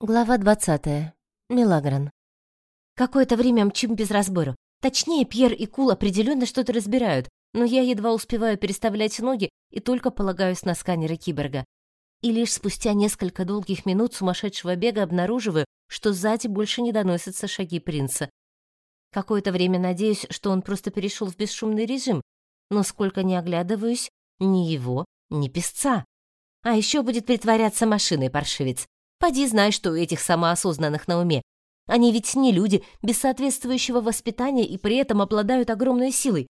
Глава 20. Милагран. Какое-то время мчим без разбору. Точнее, Пьер и Кул определенно что-то разбирают, но я едва успеваю переставлять ноги и только полагаюсь на сканеры киборга. И лишь спустя несколько долгих минут сумасшедшего бега обнаруживаю, что сзади больше не доносятся шаги принца. Какое-то время надеюсь, что он просто перешел в бесшумный режим, но сколько не оглядываюсь, ни его, ни песца. А еще будет притворяться машиной, паршивец. Поди знай, что у этих самоосознанных на уме. Они ведь не люди, без соответствующего воспитания и при этом обладают огромной силой.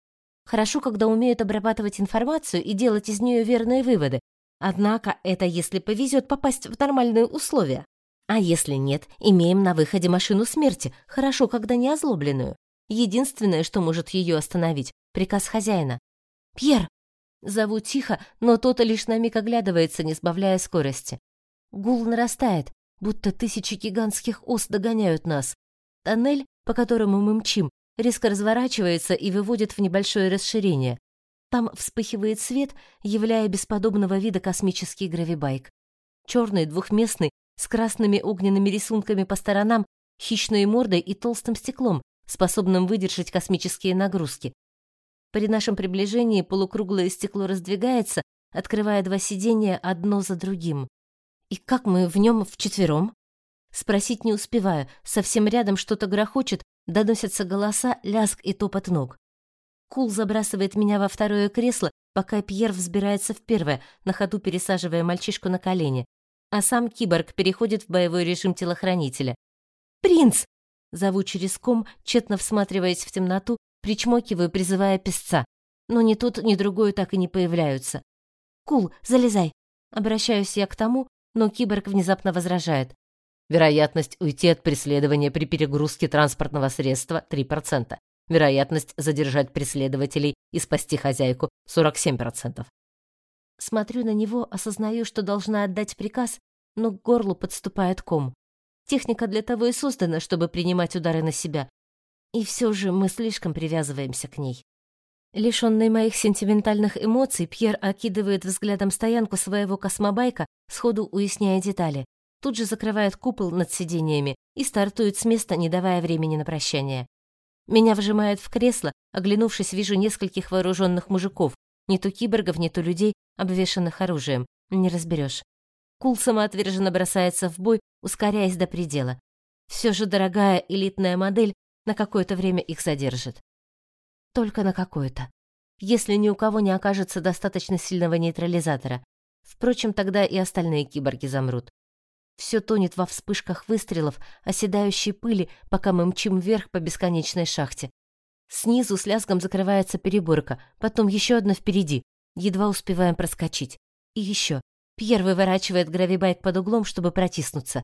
Хорошо, когда умеют обрабатывать информацию и делать из нее верные выводы. Однако это если повезет попасть в нормальные условия. А если нет, имеем на выходе машину смерти, хорошо, когда не озлобленную. Единственное, что может ее остановить — приказ хозяина. «Пьер!» Зову тихо, но тот лишь на миг оглядывается, не сбавляя скорости. Гул нарастает, будто тысячи гигантских ос догоняют нас. Тоннель, по которому мы мчим, резко разворачивается и выводит в небольшое расширение. Там вспыхивает свет, являя бесподобного вида космический гравибайк. Черный, двухместный, с красными огненными рисунками по сторонам, хищной мордой и толстым стеклом, способным выдержать космические нагрузки. При нашем приближении полукруглое стекло раздвигается, открывая два сиденья одно за другим. И как мы в нем вчетвером? Спросить не успеваю, совсем рядом что-то грохочет, доносятся голоса, лязг и топот ног. Кул забрасывает меня во второе кресло, пока Пьер взбирается в первое, на ходу пересаживая мальчишку на колени. А сам киборг переходит в боевой режим телохранителя. «Принц!» Зову через ком, тщетно всматриваясь в темноту, причмокиваю, призывая песца. Но ни тот, ни другой так и не появляются. «Кул, залезай!» Обращаюсь я к тому, но киборг внезапно возражает. Вероятность уйти от преследования при перегрузке транспортного средства 3%. Вероятность задержать преследователей и спасти хозяйку 47%. Смотрю на него, осознаю, что должна отдать приказ, но к горлу подступает ком. Техника для того и создана, чтобы принимать удары на себя. И все же мы слишком привязываемся к ней. Лишенный моих сентиментальных эмоций, Пьер окидывает взглядом стоянку своего космобайка, сходу уясняя детали. Тут же закрывает купол над сидениями и стартует с места, не давая времени на прощание. Меня вжимают в кресло, оглянувшись, вижу нескольких вооруженных мужиков, не то киборгов, не то людей, обвешанных оружием. Не разберешь. Кул самоотверженно бросается в бой, ускоряясь до предела. Все же дорогая элитная модель на какое-то время их задержит. Только на какое-то. Если ни у кого не окажется достаточно сильного нейтрализатора. Впрочем, тогда и остальные киборги замрут. Все тонет во вспышках выстрелов, оседающей пыли, пока мы мчим вверх по бесконечной шахте. Снизу с лязгом закрывается переборка, потом еще одна впереди. Едва успеваем проскочить. И еще. Пьер выворачивает гравибайк под углом, чтобы протиснуться.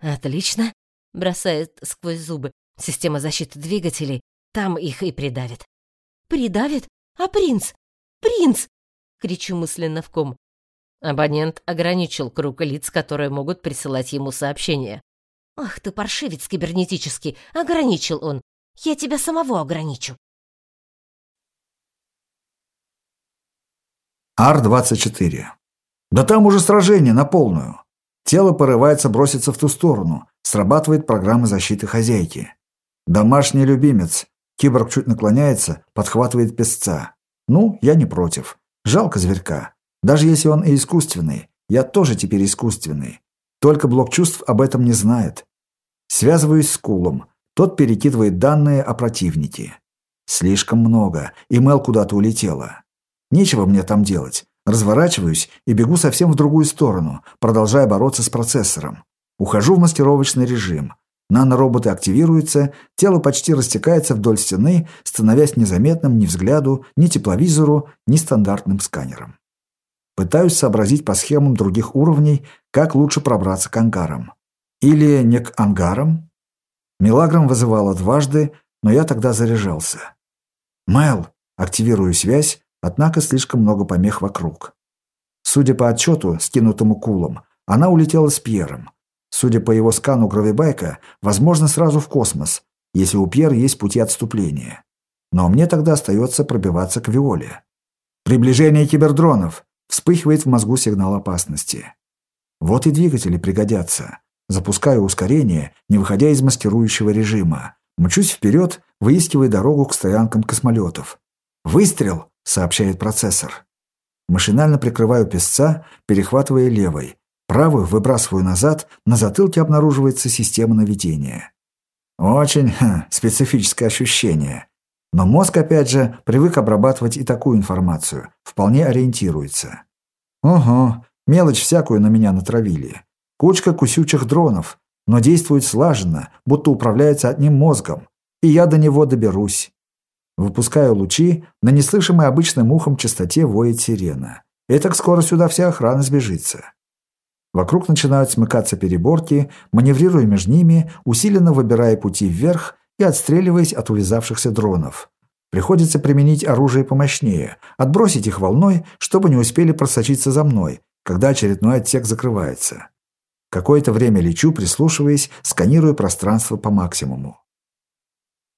«Отлично!» — бросает сквозь зубы. «Система защиты двигателей. Там их и придавит». Придавит? А принц? Принц!» — кричу мысленно в ком. Абонент ограничил круг лиц, которые могут присылать ему сообщения. «Ах ты, паршивец кибернетический! Ограничил он! Я тебя самого ограничу!» Ар-24. Да там уже сражение на полную. Тело порывается броситься в ту сторону. Срабатывает программа защиты хозяйки. Домашний любимец. Киборг чуть наклоняется, подхватывает песца. Ну, я не против. Жалко зверька. Даже если он и искусственный, я тоже теперь искусственный. Только блок чувств об этом не знает. Связываюсь с Кулом. Тот перекидывает данные о противнике. Слишком много, и Мел куда-то улетела. Нечего мне там делать. Разворачиваюсь и бегу совсем в другую сторону, продолжая бороться с процессором. Ухожу в маскировочный режим. Нанороботы активируются, тело почти растекается вдоль стены, становясь незаметным ни взгляду, ни тепловизору, ни стандартным сканером. Пытаюсь сообразить по схемам других уровней, как лучше пробраться к ангарам. Или не к ангарам? Милаграм вызывала дважды, но я тогда заряжался. «Мэл!» — активирую связь, однако слишком много помех вокруг. Судя по отчету, скинутому кулом, она улетела с Пьером. Судя по его скану гравибайка, возможно, сразу в космос, если у Пьер есть пути отступления. Но мне тогда остается пробиваться к Виоле. «Приближение кибердронов!» Вспыхивает в мозгу сигнал опасности. Вот и двигатели пригодятся. Запускаю ускорение, не выходя из маскирующего режима. Мчусь вперед, выискивая дорогу к стоянкам космолетов. «Выстрел!» — сообщает процессор. Машинально прикрываю песца, перехватывая левой. Правую выбрасываю назад, на затылке обнаруживается система наведения. Очень ха, специфическое ощущение. Но мозг, опять же, привык обрабатывать и такую информацию, вполне ориентируется. Ого, мелочь всякую на меня натравили. Кучка кусючих дронов, но действует слаженно, будто управляется одним мозгом. И я до него доберусь. Выпускаю лучи, на неслышимой обычным ухом частоте воет сирена. И так скоро сюда вся охрана сбежится. Вокруг начинают смыкаться переборки, маневрируя между ними, усиленно выбирая пути вверх и отстреливаясь от увязавшихся дронов. Приходится применить оружие помощнее, отбросить их волной, чтобы не успели просочиться за мной, когда очередной отсек закрывается. Какое-то время лечу, прислушиваясь, сканирую пространство по максимуму.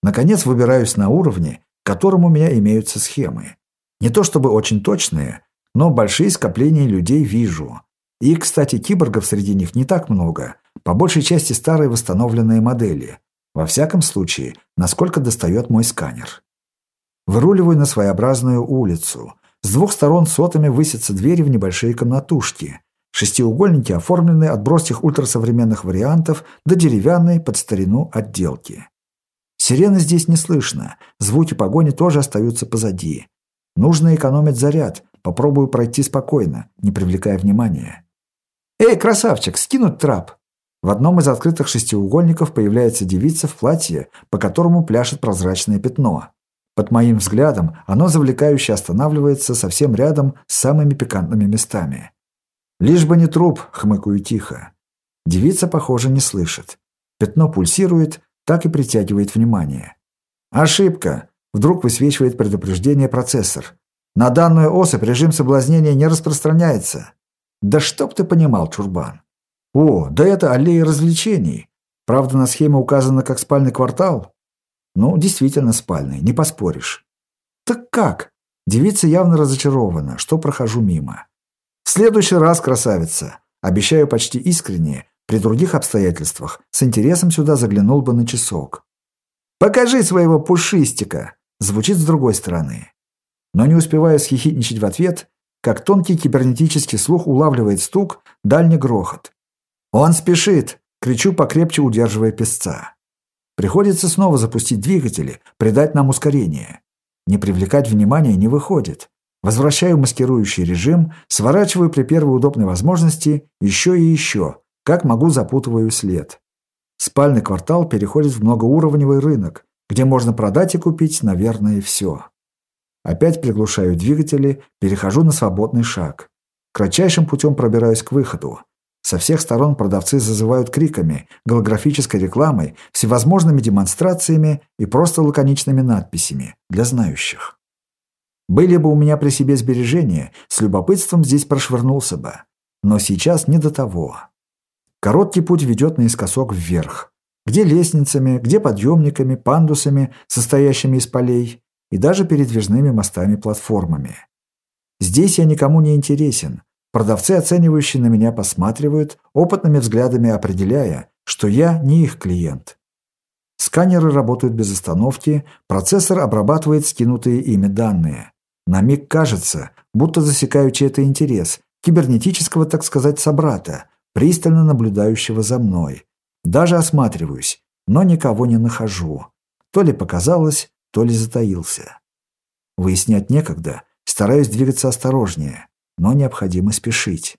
Наконец выбираюсь на уровне, к которому у меня имеются схемы. Не то чтобы очень точные, но большие скопления людей вижу. И, кстати, киборгов среди них не так много, по большей части старые восстановленные модели. Во всяком случае, насколько достает мой сканер. Выруливаю на своеобразную улицу. С двух сторон сотами высятся двери в небольшие комнатушки. Шестиугольники оформлены от бросьих ультрасовременных вариантов до деревянной под старину отделки. Сирены здесь не слышно, звуки погони тоже остаются позади. Нужно экономить заряд, попробую пройти спокойно, не привлекая внимания. «Эй, красавчик, скинуть трап!» В одном из открытых шестиугольников появляется девица в платье, по которому пляшет прозрачное пятно. Под моим взглядом оно завлекающе останавливается совсем рядом с самыми пикантными местами. «Лишь бы не труп», — хмыкаю тихо. Девица, похоже, не слышит. Пятно пульсирует, так и притягивает внимание. «Ошибка!» — вдруг высвечивает предупреждение процессор. «На данную особь режим соблазнения не распространяется». «Да чтоб ты понимал, Чурбан!» «О, да это аллея развлечений. Правда, на схеме указано как спальный квартал». «Ну, действительно спальный, не поспоришь». «Так как?» Девица явно разочарована, что прохожу мимо. «В следующий раз, красавица!» Обещаю почти искренне, при других обстоятельствах с интересом сюда заглянул бы на часок. «Покажи своего пушистика!» звучит с другой стороны. Но не успевая схихитничать в ответ, как тонкий кибернетический слух улавливает стук, дальний грохот. «Он спешит!» — кричу, покрепче удерживая песца. Приходится снова запустить двигатели, придать нам ускорение. Не привлекать внимания не выходит. Возвращаю маскирующий режим, сворачиваю при первой удобной возможности еще и еще, как могу, запутываю след. Спальный квартал переходит в многоуровневый рынок, где можно продать и купить, наверное, все. Опять приглушаю двигатели, перехожу на свободный шаг. Кратчайшим путем пробираюсь к выходу. Со всех сторон продавцы зазывают криками, голографической рекламой, всевозможными демонстрациями и просто лаконичными надписями для знающих. Были бы у меня при себе сбережения, с любопытством здесь прошвырнулся бы. Но сейчас не до того. Короткий путь ведет наискосок вверх. Где лестницами, где подъемниками, пандусами, состоящими из полей, и даже передвижными мостами-платформами. Здесь я никому не интересен. Продавцы, оценивающие на меня, посматривают, опытными взглядами определяя, что я не их клиент. Сканеры работают без остановки, процессор обрабатывает скинутые ими данные. На миг кажется, будто засекаю чей-то интерес, кибернетического, так сказать, собрата, пристально наблюдающего за мной. Даже осматриваюсь, но никого не нахожу. То ли показалось, то ли затаился. Выяснять некогда, стараюсь двигаться осторожнее, но необходимо спешить.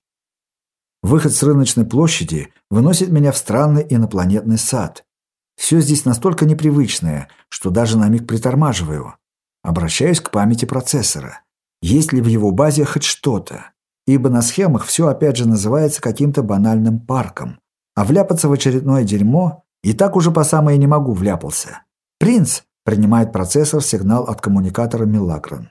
Выход с рыночной площади выносит меня в странный инопланетный сад. Все здесь настолько непривычное, что даже на миг притормаживаю. Обращаюсь к памяти процессора. Есть ли в его базе хоть что-то? ибо на схемах все опять же называется каким-то банальным парком. А вляпаться в очередное дерьмо и так уже по самое не могу вляпался. «Принц!» – принимает процессор сигнал от коммуникатора Милагрон.